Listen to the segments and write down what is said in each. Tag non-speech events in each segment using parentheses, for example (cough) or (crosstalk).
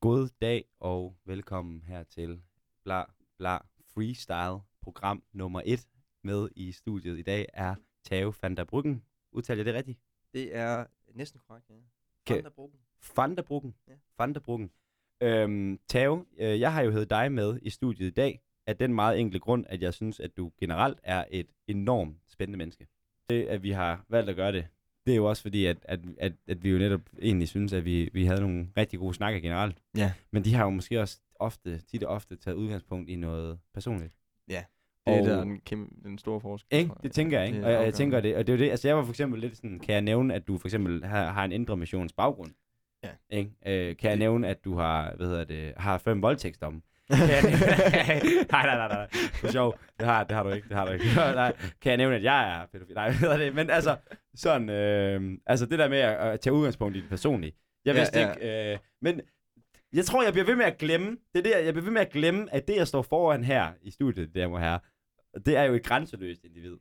God dag og velkommen her til Bla Bla Freestyle program nummer 1. Med i studiet i dag er Tave van der Bruggen. Udtaler jeg det rigtigt? Det er næsten korrekt, ja. Kan- Vanderbruggen. Van der Bruggen. Ja. Van der Bruggen. Øhm, Tave, øh, jeg har jo hævet dig med i studiet i dag af den meget enkle grund, at jeg synes, at du generelt er et enormt spændende menneske. Det, at vi har valgt at gøre det, det er jo også fordi, at, at, at, at vi jo netop egentlig synes, at vi, vi havde nogle rigtig gode snakker generelt. Ja. Men de har jo måske også ofte, tit og ofte taget udgangspunkt i noget personligt. Det er Og- der den, kæmpe, den store forskel. Ikke? Det tænker jeg, ikke? Det Og jeg, jeg tænker det, og det er jo det, altså jeg var for eksempel lidt sådan, kan jeg nævne, at du for eksempel har, har en indre missions baggrund? Ja. Ikke? Øh, kan jeg nævne, at du har, hvad hedder det, har fem voldtægtsdomme? Jeg (laughs) nej, nej, nej, nej. Det er sjovt. Det har, det har du ikke. Det har du ikke. (laughs) nej. Kan jeg nævne, at jeg er pædofil? Nej, (laughs) hedder det? Men altså, sådan, øh, altså det der med at, at tage udgangspunkt i det personlige. Jeg Ja, vidste ja. ikke, øh, men jeg tror, jeg bliver ved med at glemme, det er det, jeg bliver ved med at glemme, at det, jeg står foran her i studiet, der må her, det er jo et grænseløst individ.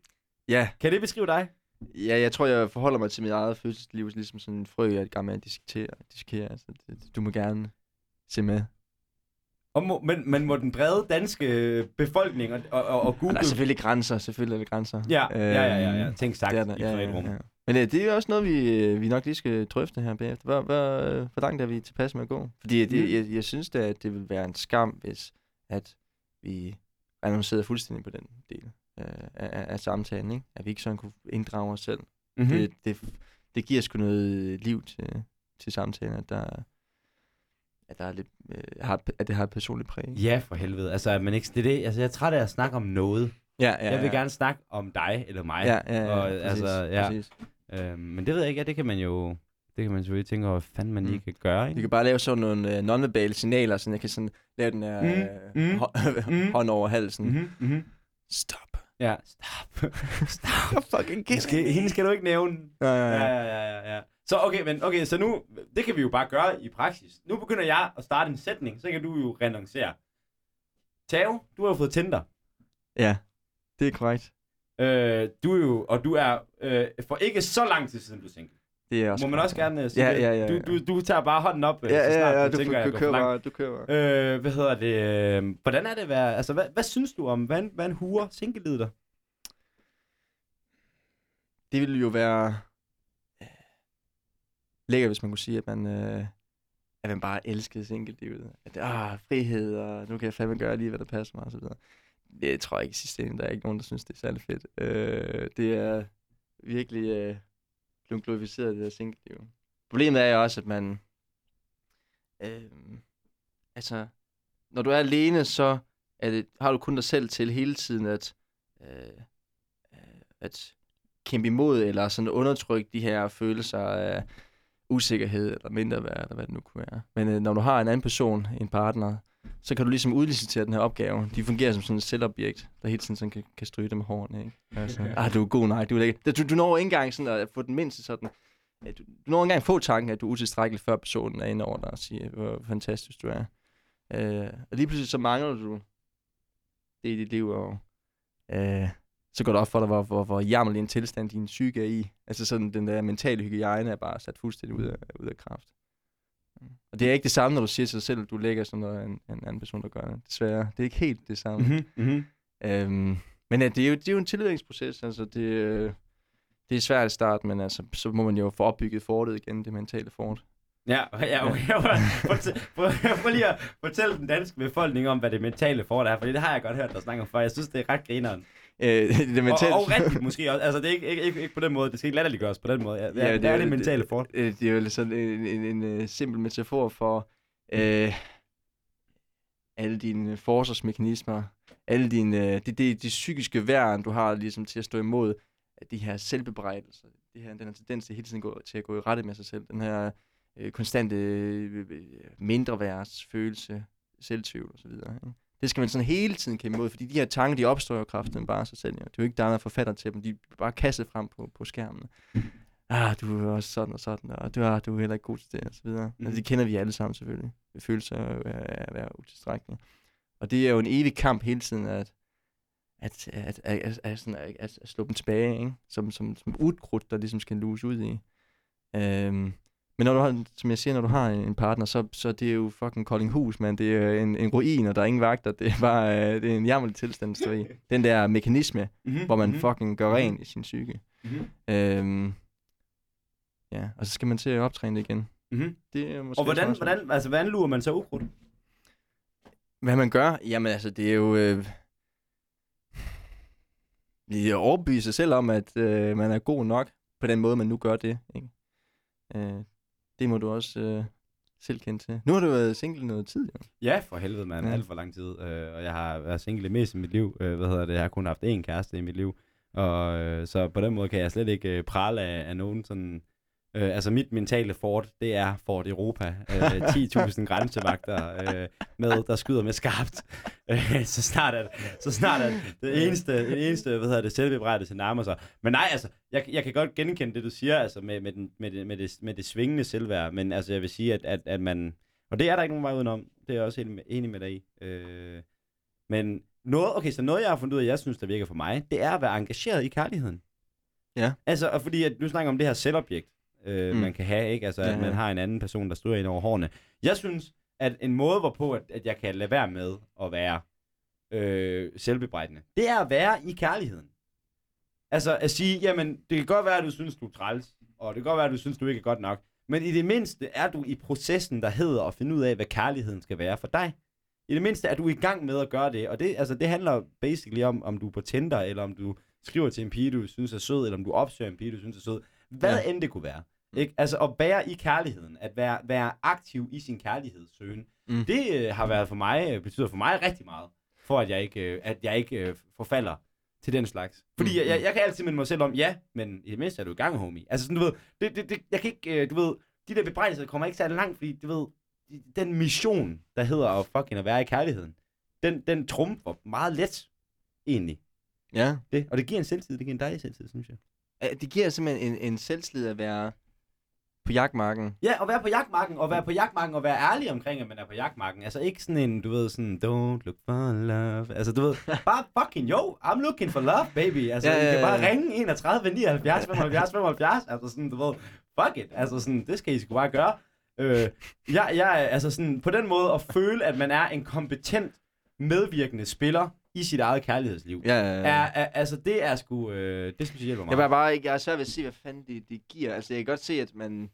Ja, Kan det beskrive dig? ja, jeg tror, jeg forholder mig til mit eget følelsesliv, ligesom sådan en frø, jeg er at dissekere. dissekere. Altså, det, du må gerne se med. Og må, men, men må den brede danske befolkning og, og, og, og Og Google... der er selvfølgelig grænser, selvfølgelig er der grænser. ja, ja, ja, ja, ja. Øhm, Tænk sagt det er der, i ja, ja, rum. ja. Men øh, det er også noget, vi, øh, vi nok lige skal drøfte her bagefter. Hvor, hvor, øh, hvor langt er vi tilpas med at gå? Fordi det, Mm. jeg, jeg synes da, at det vil være en skam, hvis at vi annoncerede fuldstændig på den del øh, af, af, samtalen. Ikke? At vi ikke sådan kunne inddrage os selv. Mm-hmm. Mm. Det, det, det giver sgu noget liv til, til samtalen, at der, at der er lidt, øh, har, at det har et personligt præg. Ja, for helvede. Altså, at man ikke, det er det, altså, jeg er træt af at snakke om noget. Ja, Ja, jeg vil gerne snakke om dig eller mig. Ja, ja, ja, og, præcis, altså, ja. præcis. Øhm, men det ved jeg ikke, ja, det kan man jo... Det kan man selvfølgelig tænke over, hvad fanden man lige Mm. kan gøre, Vi ikke? kan bare lave sådan nogle øh, nonverbale signaler, så jeg kan sådan lave den her Mm, øh, mm, hå- (laughs) mm. hånd over halsen. Mm-hmm, mm-hmm. Stop. Ja, stop. (laughs) stop. (laughs) fucking Hende skal, hende skal du ikke nævne. Ja, ja, Ja, ja. ja, ja, ja, ja. Så okay, men okay, så nu, det kan vi jo bare gøre i praksis. Nu begynder jeg at starte en sætning, så kan du jo renoncere. Tave, du har jo fået Tinder. ja, det er korrekt. Øh, du er jo, og du er øh, for ikke så lang tid siden, du single. Det er også Må man også gerne uh, sige Ja, det? ja, ja, Du, ja. du, du tager bare hånden op, øh, Ja, så snart ja, ja, du du, tænker, du, du kører bare, du kører bare. Øh, hvad hedder det? Øh, hvordan er det at være... Altså, hvad, hvad synes du om, hvad, hvad en huer single der? Det ville jo være lækkert, hvis man kunne sige, at man, øh, at man bare elskede single-livet. At ah, frihed, og nu kan jeg fandme gøre lige, hvad der passer mig, og så videre. Det tror jeg ikke i sidste ende. Der er ikke nogen, der synes, det er særlig fedt. Øh, det er virkelig øh, blevet glorificeret, det der single-liv. Problemet er jo også, at man... Øh, altså, når du er alene, så er det, har du kun dig selv til hele tiden at, øh, øh at kæmpe imod, eller sådan undertrykke de her følelser af usikkerhed, eller mindre værd, eller hvad det nu kunne være. Men øh, når du har en anden person, en partner, så kan du ligesom udlicitere den her opgave. De fungerer som sådan et selvobjekt, der hele tiden sådan kan, kan stryge dem med hårene, ikke? Altså, ah, du er god, nej, du er lækker. Du, du når ikke engang sådan at få den mindste sådan... Du, du når ikke engang få tanken, at du er utilstrækkelig, før personen er inde over dig og siger, hvor fantastisk du er. Øh, og lige pludselig så mangler du det i dit liv, og øh, så går det op for dig, hvor, hvor, hvor jammerlig en tilstand din psyke er i. Altså sådan, den der mentale hygiejne er bare sat fuldstændig ud af, ud af kraft. Og det er ikke det samme, når du siger til dig selv, at du lægger sådan noget, en, en anden person, der gør det. Desværre. Det er ikke helt det samme. Mm-hmm. Mm-hmm. Øhm, men ja, det, er jo, det er jo en tilvækningsproces. Altså, det, øh, det er svært at starte, men altså, så må man jo få opbygget fortet igen, det mentale fort. Ja, (laughs) ja, okay. Prøv, lige at fortælle den danske befolkning om, hvad det mentale for er, fordi det har jeg godt hørt dig snakke om før. Jeg synes, det er ret grineren. Øh, det Og, mentale... og rigtigt måske også. Altså, det er ikke, ikke, ikke, ikke på den måde. Det skal ikke latterliggøres på den måde. Ja, ja, Ja, det, det er er det jo- mentale fort. Øh, det er jo sådan en, en, en, en simpel metafor for øh, alle dine forsvarsmekanismer, alle dine, øh, det, det, det psykiske værn, du har ligesom til at stå imod at de her selvbebrejdelser, det her, den her tendens til hele tiden gå, til at gå i rette med sig selv, den her øh, konstante øh, øh, mindreværdsfølelse, selvtvivl osv. Ikke? Det skal man sådan hele tiden kæmpe imod, fordi de her tanker, de opstår jo kraften bare sig selv. Jo. Det er jo ikke, der er noget forfatter til dem, de er bare kastet frem på, på skærmen. Ah, du er også sådan og sådan, og du er, du er heller ikke god til det, og så videre. Mm. Altså, det kender vi alle sammen selvfølgelig. Følelser af af at være utilstrækkelige. Og det er jo en evig kamp hele tiden, at, at, at, at, at, at, sådan, at, at slå dem tilbage, ikke? Som, som, som udkrudt, der ligesom skal luse ud i. Øhm, Men når du har, som jeg siger, når du har en partner, så, så det er jo fucking Koldinghus, man. Det er en, en ruin, og der er ingen vagter. Det er bare øh, det er en jammerlig tilstand, der står i. (laughs) Den der mekanisme, Mm-hmm. hvor man fucking gør ren i sin psyke. Mm-hmm. Øhm, ja, og så skal man til at optræne det igen. Mm-hmm. Det er måske Og hvordan, også- hvordan, altså, hvordan lurer man så ukrudt? Hvad man gør? Jamen altså, det er jo... Øh, det er at overbevise sig selv om, at øh, man er god nok på den måde, man nu gør det. Ikke? Øh, det må du også øh, selv kende til. Nu har du været single noget tid, jo. Ja, for helvede, mand. Ja. Alt for lang tid. Øh, og jeg har været single det meste af mit liv. Øh, hvad hedder det? Jeg har kun haft én kæreste i mit liv. Og øh, så på den måde kan jeg slet ikke øh, prale af, af nogen sådan... Øh, altså mit mentale fort, det er Fort Europa. Øh, (laughs) 10.000 grænsevagter øh, med, der skyder med skarpt. Øh, så snart at, så snart at det eneste, det eneste hvad hedder det, selvbebrejdelse nærmer sig. Men nej, altså, jeg, jeg kan godt genkende det, du siger, altså med, med, den, med, det, med, det, med det svingende selvværd. Men altså, jeg vil sige, at, at, at man... Og det er der ikke nogen vej udenom. Det er jeg også enig med, enig med dig i. Øh, men noget, okay, så noget, jeg har fundet ud af, jeg synes, der virker for mig, det er at være engageret i kærligheden. Ja. Altså, og fordi at du snakker om det her selvobjekt, øh, Mm. man kan have, ikke? Altså, Ja, at man har en anden person, der stryger ind over hårene. Jeg synes, at en måde, hvorpå at, at jeg kan lade være med at være øh, selvbebrejdende, det er at være i kærligheden. Altså at sige, jamen, det kan godt være, at du synes, du er træls, og det kan godt være, at du synes, du ikke er godt nok, men i det mindste er du i processen, der hedder at finde ud af, hvad kærligheden skal være for dig. I det mindste er du i gang med at gøre det, og det, altså, det handler basically om, om du er på Tinder, eller om du skriver til en pige, du synes er sød, eller om du opsøger en pige, du synes er sød. Hvad Ja. end det kunne være. Ikke? Altså at være i kærligheden, at være, være aktiv i sin kærlighedssøgen, Mm. mm. det øh, har været for mig, øh, betyder for mig rigtig meget, for at jeg ikke, øh, at jeg ikke øh, forfalder til den slags. Fordi Mm, mm. jeg, jeg, mm. jeg kan altid minde mig selv om, ja, men i det mindste er du i gang, homie. Altså sådan, du ved, det, det, det, jeg kan ikke, øh, du ved, de der bebrejdelser kommer ikke særlig langt, fordi du ved, den mission, der hedder at fucking at være i kærligheden, den, den trumfer meget let, egentlig. Ja. Det. Og det giver en selvtid, det giver en dejlig selvtid, synes jeg. Det giver simpelthen en, en selvslid at være på jagtmarken. Ja, og være på jagtmarken, og være på jagtmarken, og være ærlig omkring, at man er på jagtmarken. Altså ikke sådan en, du ved, sådan, don't look for love. Altså, du ved, bare fucking, yo, I'm looking for love, baby. Altså, Ja, ja, ja, I kan bare ringe 31, 79, 75, 75. Altså sådan, du ved, fuck it. Altså sådan, det skal I sgu bare gøre. Øh, jeg, jeg, altså sådan, på den måde at føle, at man er en kompetent, medvirkende spiller i sit eget kærlighedsliv. Ja, ja, Er, ja. er, altså, det er sgu, øh, det synes jeg hjælper Jeg mig. er bare ikke, jeg er svært ved at se, hvad fanden det, det giver. Altså, jeg kan godt se, at man...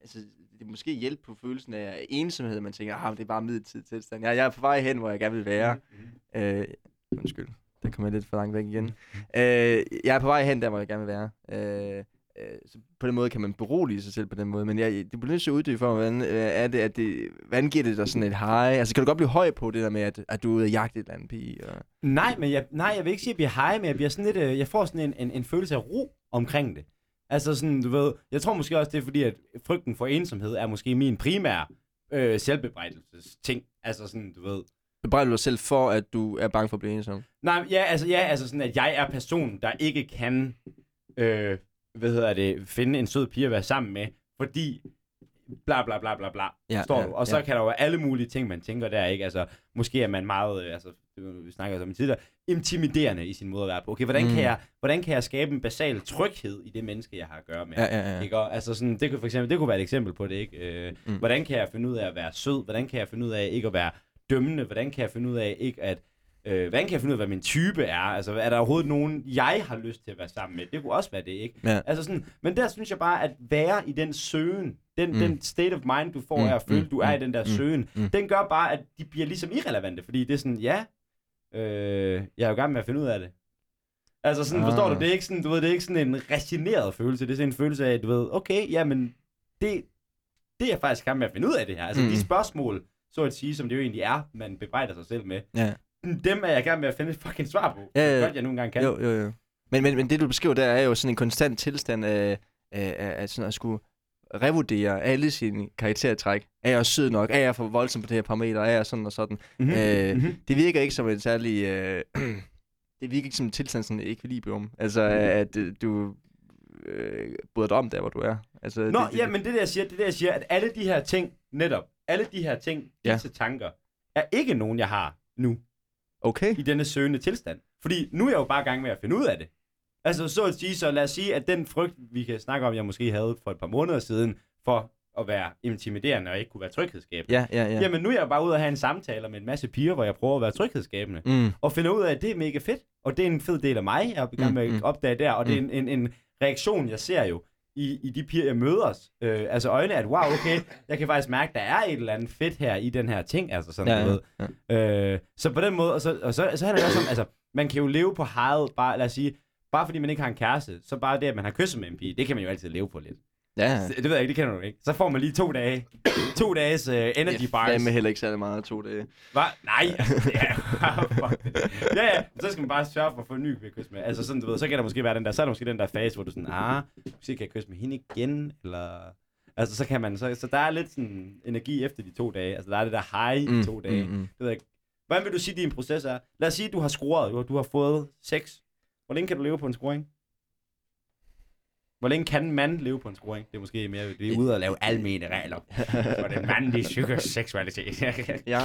Altså, det måske hjælpe på følelsen af ensomhed, man tænker, ah, det er bare midlertidig tilstand. Jeg, jeg er på vej hen, hvor jeg gerne vil være. Mhm. Øh, undskyld, der kommer jeg lidt for langt væk igen. Øh, jeg er på vej hen der, hvor jeg gerne vil være. Øh, øh, så på den måde kan man berolige sig selv på den måde. Men jeg, det bliver nødt til at uddybe for, mig, hvordan, øh, er det, at det, hvordan giver det dig sådan et high? Altså kan du godt blive høj på det der med, at, at du er ude og jagte et eller andet pige? Og... Nej, men jeg, nej, jeg vil ikke sige, at jeg bliver high, men jeg bliver sådan lidt, øh, jeg får sådan en, en, en følelse af ro omkring det. Altså sådan, du ved, jeg tror måske også, det er fordi, at frygten for ensomhed er måske min primære øh, selvbebrejdelses ting. Altså sådan, du ved. Bebrejder du dig selv for, at du er bange for at blive ensom? Nej, ja, altså, ja, altså sådan, at jeg er personen, der ikke kan, øh, hvad hedder det, finde en sød pige at være sammen med, fordi bla bla bla bla bla, Ja, forstår ja, du? Og så ja. kan der jo være alle mulige ting, man tænker der, ikke? Altså, måske er man meget, øh, altså, vi snakker om tidligere, intimiderende i sin måde at være på. Okay, hvordan, Mm. kan jeg, hvordan kan jeg skabe en basal tryghed i det menneske, jeg har at gøre med? Ja, ja, ja. Ikke? Og, altså sådan, det kunne for eksempel, det kunne være et eksempel på det, ikke? Øh, mm. Hvordan kan jeg finde ud af at være sød? Hvordan kan jeg finde ud af ikke at være dømmende? Hvordan kan jeg finde ud af ikke at Øh, hvordan kan jeg finde ud af, hvad min type er? Altså, er der overhovedet nogen, jeg har lyst til at være sammen med? Det kunne også være det, ikke? Ja. Altså sådan, men der synes jeg bare, at være i den søgen, den, Mm. den state of mind, du får Mm, af at føle, mm, du er i mm, den der mm, søgen, mm. den gør bare, at de bliver ligesom irrelevante, fordi det er sådan, ja, øh, jeg er jo i gang med at finde ud af det. Altså sådan, Ah. forstår du, det er ikke sådan, du ved, det er ikke sådan en resigneret følelse, det er sådan en følelse af, du ved, okay, jamen, det, det er faktisk i gang med at finde ud af det her. Altså mm. de spørgsmål, så at sige, som det jo egentlig er, man bebrejder sig selv med, Ja. Dem er jeg gang med at finde et fucking svar på. Ja, ja, godt jeg nogle gange kan. Jo, jo, jo. Men, men, men det, du beskriver der, er jo sådan en konstant tilstand af, af, af, af sådan at skulle revurdere alle sine karaktertræk. Er jeg sød nok? Er jeg for voldsom på det her parameter? Er jeg sådan og sådan? Mm-hmm. Øh, mm-hmm. Det virker ikke som en særlig... Øh, (clears throat) det virker ikke som en tilstand, sådan et ekvilibrium. Altså, at øh, du øh, bryder dig om der, hvor du er. Altså, Nå, det, det, ja, men det der jeg siger, det der jeg siger, at alle de her ting, netop, alle de her ting, Ja. disse tanker, er ikke nogen, jeg har nu, Okay. i denne søgende tilstand. Fordi nu er jeg jo bare i gang med at finde ud af det. Altså, så at sige, så lad os sige, at den frygt, vi kan snakke om, jeg måske havde for et par måneder siden, for at være intimiderende og ikke kunne være tryghedsskabende. Ja, ja, ja. Jamen, nu er jeg bare ude og have en samtale med en masse piger, hvor jeg prøver at være tryghedsskabende. Mm. Og finder ud af, at det er mega fedt. Og det er en fed del af mig, jeg er i gang med Mm, at mm. opdage der. Og det er en, en, en reaktion, jeg ser jo i, i de piger, jeg møder. Øh, altså øjne, at wow, okay, jeg kan faktisk mærke, at der er et eller andet fedt her i den her ting. Altså sådan, Ja, du ja. Øh, så på den måde, og så, og så, så handler det også om, altså, man kan jo leve på havet, bare, lad os sige, bare fordi man ikke har en kæreste, så bare det, at man har kysset med en pige, det kan man jo altid leve på lidt. Ja, Det, det ved jeg ikke, det kender du ikke. Så får man lige to dage, (coughs) to dages uh, energy bars. Det er heller ikke særlig meget to dage. Hva? Nej, (laughs) altså, ja, det. ja, ja, så skal man bare sørge for at få en ny kys med. Altså sådan, du ved, så kan der måske være den der, så er der måske den der fase, hvor du sådan, ah, måske kan jeg kysse med hende igen, eller... Altså, så kan man, så, så der er lidt sådan energi efter de to dage. Altså, der er det der high mm, i to dage. Mm, Mm, mm. mm. Det ved jeg. Hvordan vil du sige, din proces er? Lad os sige, at du har scoret, du har, du har fået sex. Hvor længe kan du leve på en scoring? Hvor længe kan en mand leve på en scoring? Det er måske mere, vi er ude og lave almene regler for den mandlige psykoseksualitet. (laughs) Ja.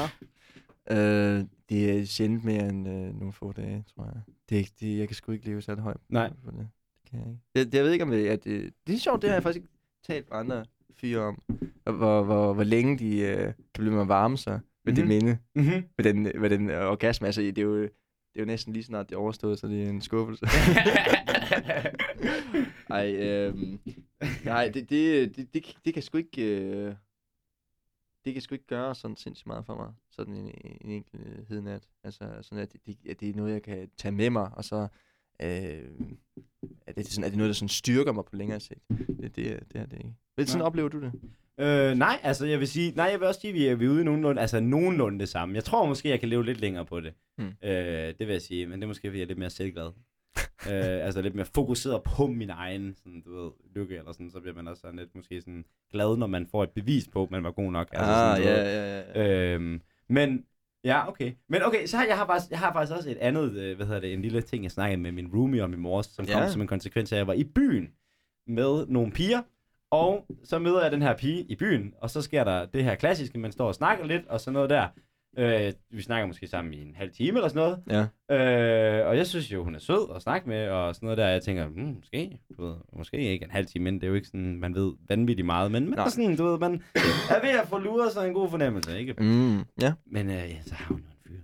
Øh, det er sjældent mere end øh, nogle få dage, tror jeg. Det, er ikke- det, jeg kan sgu ikke leve særlig højt Nej. for det. det kan jeg, ikke. Jeg, jeg ved ikke, om det er... Det, det er sjovt, det har jeg faktisk ikke talt med andre fyre om. Og Hvor, hvor, hvor længe de øh, kan blive med at varme sig med mm-hmm. Mhm. det minde. mm-hmm. Med den, med den øh, orgasme. Altså, det er, jo, det er jo næsten lige snart det er overstået, så det er en skuffelse. (laughs) (laughs) Ej, øhm, nej, det, det, det, det, det kan sgu ikke... Øh, det kan sgu ikke gøre sådan sindssygt meget for mig, sådan en, en enkelt øh, hednat. Altså, sådan at det, at det er noget, jeg kan tage med mig, og så øh, er, det sådan, er det noget, der sådan styrker mig på længere sigt. Det, det, er- det er det ikke. Men sådan oplever du det? Øh, nej, altså jeg vil sige, nej, jeg vil også sige, at vi er, vi er ude nogenlunde, altså nogenlunde det samme. Jeg tror måske, jeg kan leve lidt længere på det. Hmm. Øh, det vil jeg sige, men det er måske, fordi jeg er lidt mere selvglad. Øh, altså lidt mere fokuseret på min egen, sådan, du ved, lykke eller sådan, så bliver man også sådan lidt måske sådan glad, når man får et bevis på, at man var god nok. Altså, ah, sådan, ja, ja, ja. Øhm, men, ja, okay. Men okay, så har jeg har faktisk, jeg har faktisk også et andet, øh, hvad hedder det, en lille ting, jeg snakkede med min roomie om i morges, som kom Ja. som en konsekvens af, at jeg var i byen med nogle piger, og så møder jeg den her pige i byen, og så sker der det her klassiske, man står og snakker lidt, og sådan noget der. Øh, vi snakker måske sammen i en halv time eller sådan noget. ja. Øh, og jeg synes jo, hun er sød at snakke med, og sådan noget der. Jeg tænker, hmm, måske, du ved, måske ikke en halv time, men det er jo ikke sådan, man ved vanvittigt meget. Men man er sådan, du ved, man er ved at få luret sig en god fornemmelse, ikke? Mm, ja. Men øh, ja, så har hun jo en fyr.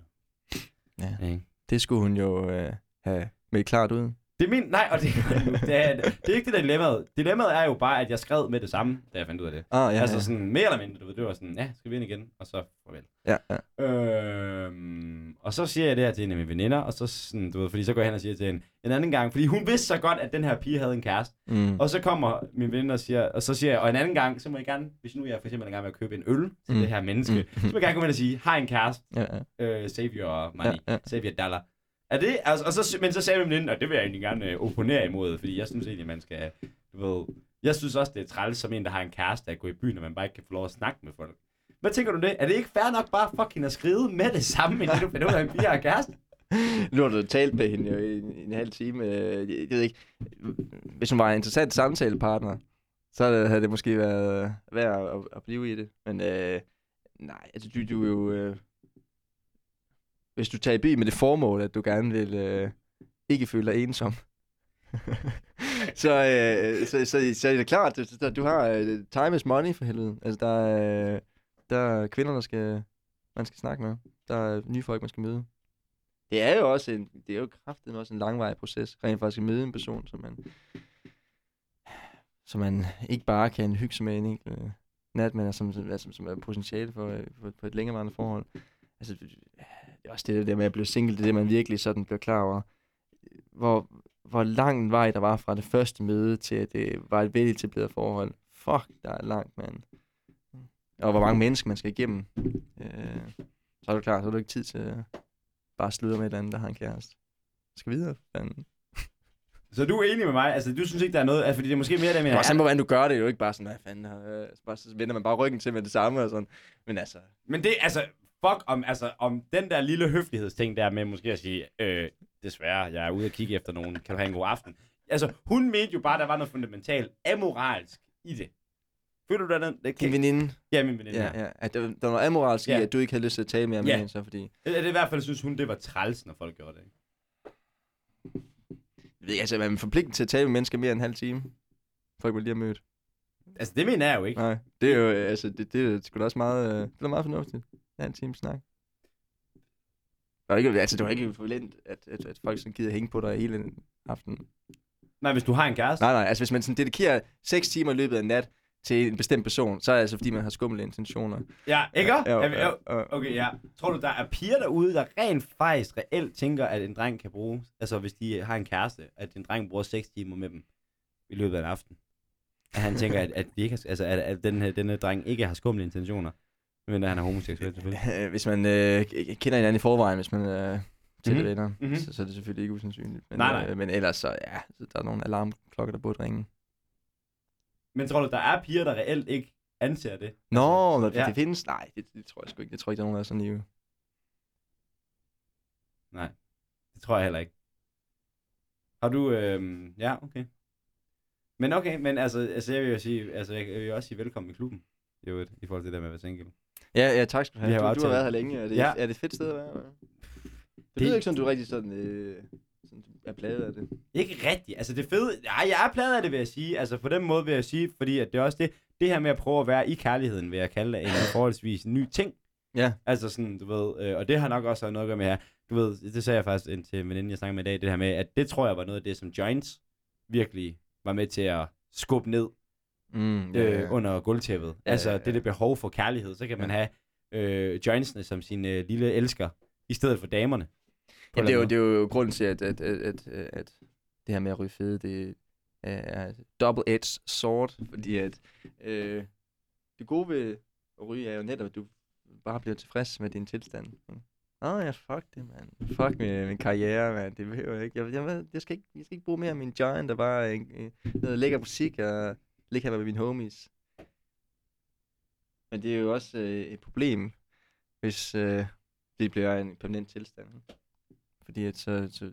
Ja. Ikke? Det skulle hun jo øh, have meldt klart ud. Det er min, nej, og det, (laughs) det, er, det er ikke det, der er dilemmaet. Dilemmaet er jo bare, at jeg skrev med det samme, da jeg fandt ud af det. Ah, ja, Ja, altså ja. sådan mere eller mindre, du ved, det var sådan, ja, skal vi ind igen, og så farvel. ja, ja. Øhm, og så siger jeg det her til en af mine veninder, og så sådan, du ved, fordi så går jeg hen og siger til hende en anden gang, fordi hun vidste så godt, at den her pige havde en kæreste. Mm. Og så kommer min veninde og siger, og så siger jeg, og en anden gang, så må jeg gerne, hvis nu jeg for eksempel er i gang med at købe en øl til Mm. det her menneske, Mm. så må jeg gerne gå hen og sige, har en kæreste, Ja, ja. øh, save your money, Ja, ja. save your dollar. Er det, altså, og så, men så sagde min veninde, og det vil jeg egentlig gerne øh, opponere imod, fordi jeg synes egentlig, man skal, du ved, jeg synes også, det er træls som en, der har en kæreste, at gå i byen, og man bare ikke kan få lov at snakke med folk. Hvad tænker du om det? Er det ikke fair nok bare fucking at skrive med det samme, inden du finder ud af, at en pige har kæreste? Nu har du talt med hende jo i en, en halv time. Øh, jeg, jeg ved ikke, hvis hun var en interessant samtalepartner, så havde det måske været værd at, at blive i det. Men øh, nej, altså du, du er jo... Øh, hvis du tager i bil med det formål, at du gerne vil øh, ikke føle dig ensom, (laughs) så, øh, så, så, så er det klart, at du, du har øh, time is money for helvede. Altså der er, der er kvinder, der skal, man skal snakke med. Der er nye folk, man skal møde. Det er jo også en, det er jo kraftigt også en langvarig proces, rent faktisk at møde en person, som man, som man ikke bare kan hygge sig med en enkelt øh, nat, men er som, som, som, er potentiale for, øh, for, for et længerevarende forhold. Altså, også det der med at blive single, det er det, man virkelig sådan bliver klar over, hvor, hvor lang en vej der var fra det første møde til, at det var et veletableret forhold. Fuck, der er langt, mand. Og hvor mange mennesker man skal igennem. Øh, så er du klar, så har du ikke tid til at bare slutte med et andet, der har en kæreste. Skal videre, fanden. Så du er enig med mig? Altså, du synes ikke, der er noget... Altså, fordi det er måske mere det, Det med... er også hvordan du gør det. Det jo ikke bare sådan, hvad fanden, øh, så bare, så vender man bare ryggen til med det samme og sådan. Men altså, Men det, altså, fuck om, altså, om den der lille høflighedsting der med måske at sige, øh, desværre, jeg er ude og kigge efter nogen, kan du have en god aften? Altså, hun mente jo bare, at der var noget fundamentalt amoralsk i det. Føler du det? Det din kan... veninde, Ja, min veninde. ja, Ja, at der, der var amoralsk Ja. i, at du ikke havde lyst til at tale mere med Ja. hende, så fordi... Det, det, i hvert fald synes hun, det var træls, når folk gjorde det. Ikke? Jeg ved altså, man er forpligtet til at tale med mennesker mere end en halv time. Folk, man lige har mødt. Altså, det mener jeg jo ikke. Nej, det er jo, altså, det, det er sgu da også meget, øh, det er meget fornuftigt. En time snak. Det var ikke, altså, det var ikke forventet, at, at, at folk sådan gider hænge på dig hele aften. Nej, hvis du har en kæreste. Nej, nej, altså hvis man sådan dedikerer 6 timer i løbet af en nat til en bestemt person, så er det altså fordi, man har skumle intentioner. Ja, ikke? Ja, jo, jo. Okay, ja. Tror du, der er piger derude, der rent faktisk reelt tænker, at en dreng kan bruge, altså hvis de har en kæreste, at en dreng bruger 6 timer med dem i løbet af en aften? At han tænker, at, at, de ikke har, altså, at, at den her, denne dreng ikke har skumle intentioner, men han er homoseksuel selvfølgelig. (laughs) Øh, Hvis man øh, kender hinanden i forvejen, hvis man øh, tætte Mhm. venner, Mhm. så, så er det selvfølgelig ikke usandsynligt. Men, Nej, nej. Øh, men ellers så, ja, så der er nogle alarmklokker, der burde ringe. Men tror du, der er piger, der reelt ikke anser det? Nå, altså, ja. det, det findes? Nej, det, det, tror jeg sgu ikke. Jeg tror ikke, der er nogen, der er så nye. Nej, det tror jeg heller ikke. Har du, øhm, ja, okay. Men okay, men altså, altså jeg vil jo sige, altså jeg, vil jo også sige velkommen i klubben, øvrigt, i forhold til det der med at være single. Ja, ja, tak skal du have. Du, du har været her længe. Er det, Ja. er det et fedt sted at være? Det, Det- lyder ikke sådan, du er rigtig sådan, øh, sådan er pladet af det. Ikke rigtigt. Altså det fede... Ja, jeg er pladet af det, vil jeg sige. Altså på den måde vil jeg sige, fordi at det er også det, det her med at prøve at være i kærligheden, vil jeg kalde det en forholdsvis ny ting. Ja. Altså sådan, du ved, øh, og det har nok også noget at gøre med her. Du ved, det sagde jeg faktisk ind til en veninde, jeg snakkede med i dag, det her med, at det tror jeg var noget af det, som Joints virkelig var med til at skubbe ned Mm, øh, under gulvtæppet. Ja, altså ja, det der behov for kærlighed, så kan man have øh, jointsene som sin øh, lille elsker, i stedet for damerne. Jamen, det, er jo, det er jo grunden til, at, at, at, at, at det her med at ryge fede, det er double-edged sword, fordi at øh, det gode ved at ryge er jo netop, at du bare bliver tilfreds med din tilstand. Åh oh, ja, fuck det, mand. Fuck med min karriere, mand. Det behøver jeg ikke. Jeg, jeg, jeg, skal ikke. jeg skal ikke bruge mere af min giant, der bare øh, øh, lækker musik og ligge her med mine homies. Men det er jo også øh, et problem, hvis øh, det bliver en permanent tilstand. Fordi at så, så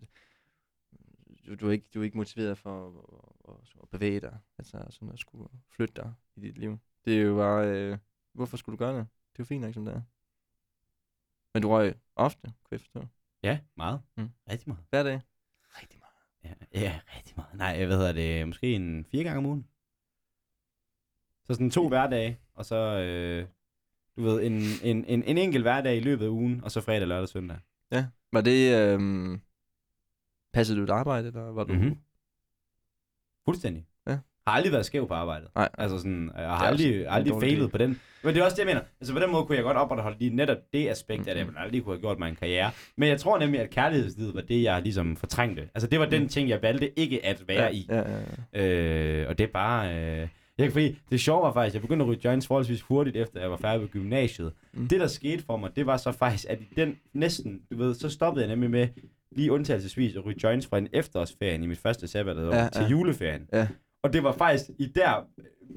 du, du, er ikke, du er ikke motiveret for at, at, at bevæge dig, altså sådan at skulle flytte dig i dit liv. Det er jo bare, øh, hvorfor skulle du gøre det? Det er jo fint nok, som det er. Men du røg ofte, kunne jeg forstå. Ja, meget. Mm. Rigtig meget. Hver dag. Rigtig meget. Ja, ja, rigtig meget. Nej, hvad hedder det? Måske en fire gange om ugen. Så sådan to hverdage, og så, øh, du ved, en, en, en, en enkelt hverdag i løbet af ugen, og så fredag, lørdag, søndag. Var det, øh, passede du et arbejde, eller var du... Mhm. Fuldstændig. Ja. Har aldrig været skæv på arbejdet. Nej. Altså sådan, jeg har aldrig, aldrig failet på den. Men det er også det, jeg mener. Altså på den måde kunne jeg godt opretholde lige netop det aspekt af det, jeg Mhm. ville aldrig kunne have gjort mig en karriere. Men jeg tror nemlig, at kærlighedslivet var det, jeg ligesom fortrængte. Altså det var den Mhm. ting, jeg valgte ikke at være ja, i. Ja, ja, ja. Øh, og det er bare... Øh, jeg, kan- fordi det sjove var faktisk, jeg begyndte at ryge joints forholdsvis hurtigt, efter jeg var færdig på gymnasiet. Mm. Det, der skete for mig, det var så faktisk, at i den næsten, du ved, så stoppede jeg nemlig med lige undtagelsesvis at ryge joints fra en efterårsferien i mit første sabbatår Ja, ja, til ja. juleferien. Ja. Og det var faktisk i der,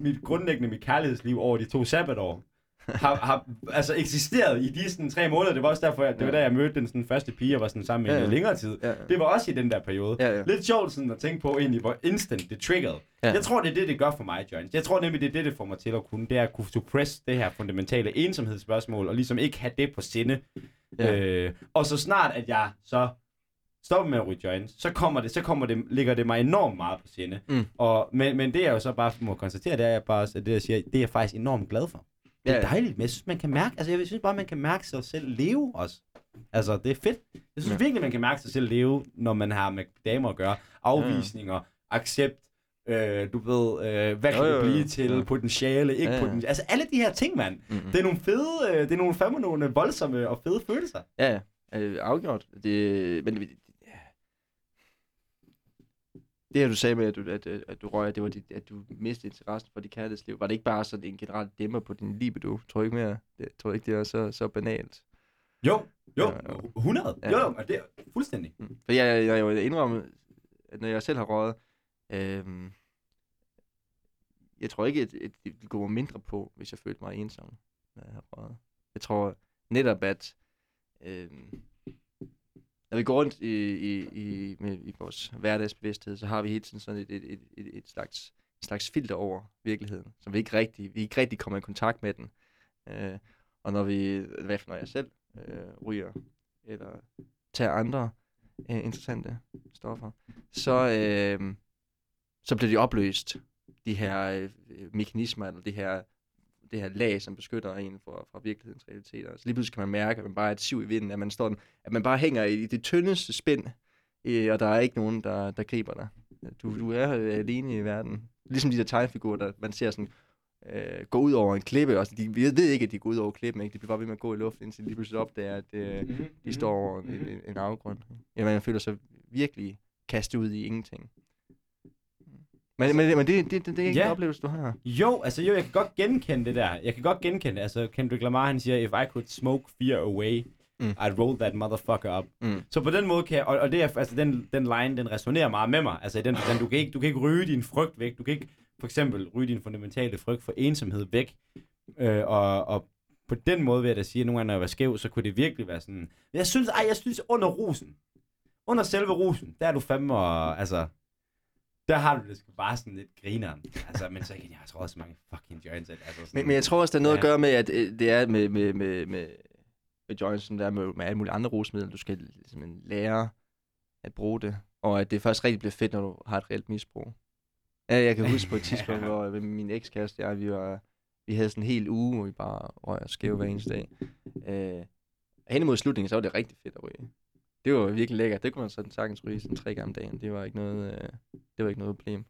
mit grundlæggende mit kærlighedsliv over de to sabbatår, har, har altså eksisteret i de sådan, tre måneder. Det var også derfor, at det var Ja. da jeg mødte den sådan, første pige, og var sådan sammen med Ja, ja, ja. ja. længere tid. ja. Det var også i den der periode. Ja, ja. Lidt sjovt sådan at tænke på egentlig, hvor instant det triggede. Ja. Ja. Jeg tror, det er det, det gør for mig, Joins. Jeg tror nemlig, det er det, det får mig til at kunne. Det er at kunne suppress det her fundamentale ensomhedsspørgsmål, og ligesom ikke have det på sinde. Ja. Ja. Øh, og så snart, at jeg så stopper med at ryge joints, så, kommer det, så kommer det, ligger det mig enormt meget på sinde. Mm. Og, men, men det jeg jo så bare må konstatere, det er jeg bare, at det jeg siger, det er jeg faktisk enormt glad for. Det er Ja, ja. dejligt, men jeg synes, man kan mærke, altså jeg synes bare, man kan mærke sig selv leve også. Altså, det er fedt. Jeg synes Ja. virkelig, man kan mærke sig selv leve, når man har med damer at gøre. Afvisninger, accept, øh, du ved, øh, hvad kan det blive til, Ja. potentiale, ikke Ja, ja. potentiale. Altså alle de her ting, mand. Mm-hmm. Det er nogle fede, øh, det er nogle fandme nogle voldsomme og fede følelser. Ja, ja. Øh, afgjort. Det, men det, her, du sagde med, at du, at, at, du røg, at, det var dit, at du mistede interessen for dit kærlighedsliv, var det ikke bare sådan en generel dæmmer på din libido? Tror du ikke mere? Det, tror ikke, det er så, så banalt? Jo, jo, Ja, ja. 100. Ja. Jo, jo, det er fuldstændig. Mm. For jeg, jeg, jeg vil indrømme, at når jeg selv har røget, øhm, jeg tror ikke, at, det ville gå mig mindre på, hvis jeg følte mig ensom, når jeg har røget. Jeg tror netop, at øhm, når vi går rundt i, i, i, med, i vores hverdagsbevidsthed, så har vi hele tiden sådan et, et, et, et, et slags, et slags filter over virkeligheden, som vi ikke rigtig, vi ikke rigtig kommer i kontakt med den. Øh, og når vi, i hvert fald når jeg selv øh, ryger, eller tager andre, øh, interessante stoffer, så, øh, så bliver de opløst, de her øh, mekanismer, eller det her, det her lag, som beskytter en fra, fra virkelighedens realiteter. Så lige pludselig kan man mærke, at man bare er et siv i vinden, at man, står, at man bare hænger i det tyndeste spænd, øh, og der er ikke nogen, der, der griber dig. Du, du er øh, alene i verden. Ligesom de der tegnfigurer, der man ser sådan øh, gå ud over en klippe. Og de ved ikke, at de går ud over klippen. Ikke? De bliver bare ved med at gå i luften, indtil de lige pludselig opdager, at øh, Mm-hmm. de står over en, en, en afgrund. Ja, man føler sig virkelig kastet ud i ingenting. Men, men, men det, det, det, det er ikke Ja. en oplevelse, du har. Jo, altså jo, jeg kan godt genkende det der. Jeg kan godt genkende det. Altså, Kendrick Lamar, han siger, if I could smoke fear away, mm. I'd roll that motherfucker up. Mm. Så på den måde kan jeg, og, og det er, altså den, den line, den resonerer meget med mig. Altså i den forstand, du kan ikke, du kan ikke ryge din frygt væk. Du kan ikke for eksempel ryge din fundamentale frygt for ensomhed væk. Øh, og, og på den måde vil jeg da sige, at nogle gange, når jeg var skæv, så kunne det virkelig være sådan... Jeg synes, ej, jeg synes under rosen, under selve rosen, der er du fandme, og, altså, der har du det sgu bare sådan lidt grineren. Altså, men så igen, jeg har tror også mange fucking joints. Altså, sådan, Men, men jeg tror også, der er noget Ja. at gøre med, at øh, det er med, med, med, med, med joints, der er med, med alle mulige andre rusmidler. Du skal simpelthen lære at bruge det. Og at det først rigtig bliver fedt, når du har et reelt misbrug. Ja, jeg kan huske på et (laughs) tidspunkt, Ja. hvor med min ekskæreste og jeg, vi, var, vi havde sådan en hel uge, hvor vi bare røg og skæv hver eneste dag. Øh, hen imod slutningen, så var det rigtig fedt at ryge. Det var virkelig lækkert. Det kunne man sådan sagtens ryge sådan tre gange om dagen. Det var ikke noget, øh, det var ikke noget problem.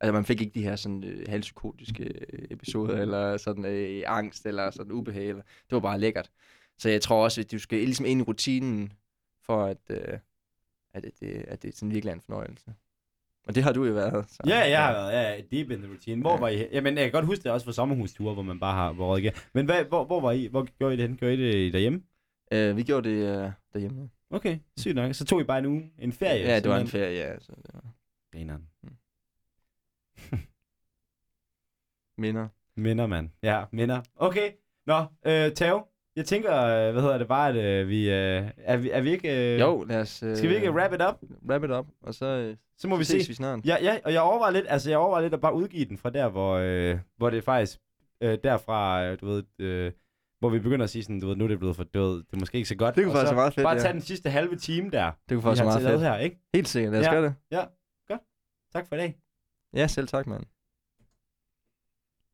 Altså, man fik ikke de her sådan øh, halvpsykotiske øh, episoder, eller sådan øh, angst, eller sådan ubehag. Eller, det var bare lækkert. Så jeg tror også, at du skal ligesom ind i rutinen, for at, øh, at, det, det, at det sådan virkelig er en fornøjelse. Og det har du jo været. Så, Ja, jeg har været ja, deep in the routine. Hvor Ja. var I? Jamen, jeg kan godt huske det også for sommerhusture, hvor man bare har været igen. Men hvad, hvor, hvor var I? Hvor gjorde I det hen? Gjorde I det derhjemme? Øh, vi gjorde det øh, derhjemme. Okay, sygt nok. Så tog I bare en uge, en ferie? Ja, det var en ferie, ja. Så det var Grineren. minder. Minder, mand. Ja, minder. Okay. Nå, øh, Tao, jeg tænker, øh, hvad hedder det, bare at øh, vi, øh, er vi, er vi ikke... Øh, Jo, lad os... Øh, Skal vi ikke wrap it up? wrap it up, og så, øh, Så må vi så ses se. vi snart. Ja, ja, og jeg overvejer lidt, altså jeg overvejer lidt at bare udgive den fra der, hvor, øh, hvor det faktisk, øh, derfra, øh, du ved, øh, hvor vi begynder at sige sådan, du ved, nu er det blevet for død, det er måske ikke så godt. Det kunne faktisk være meget fedt, Bare ja. tage den sidste halve time der, Det kunne faktisk være meget fedt. her, ikke? Helt sikkert, lad os Ja. gøre det. Tak for i dag. Ja, selv tak, mand.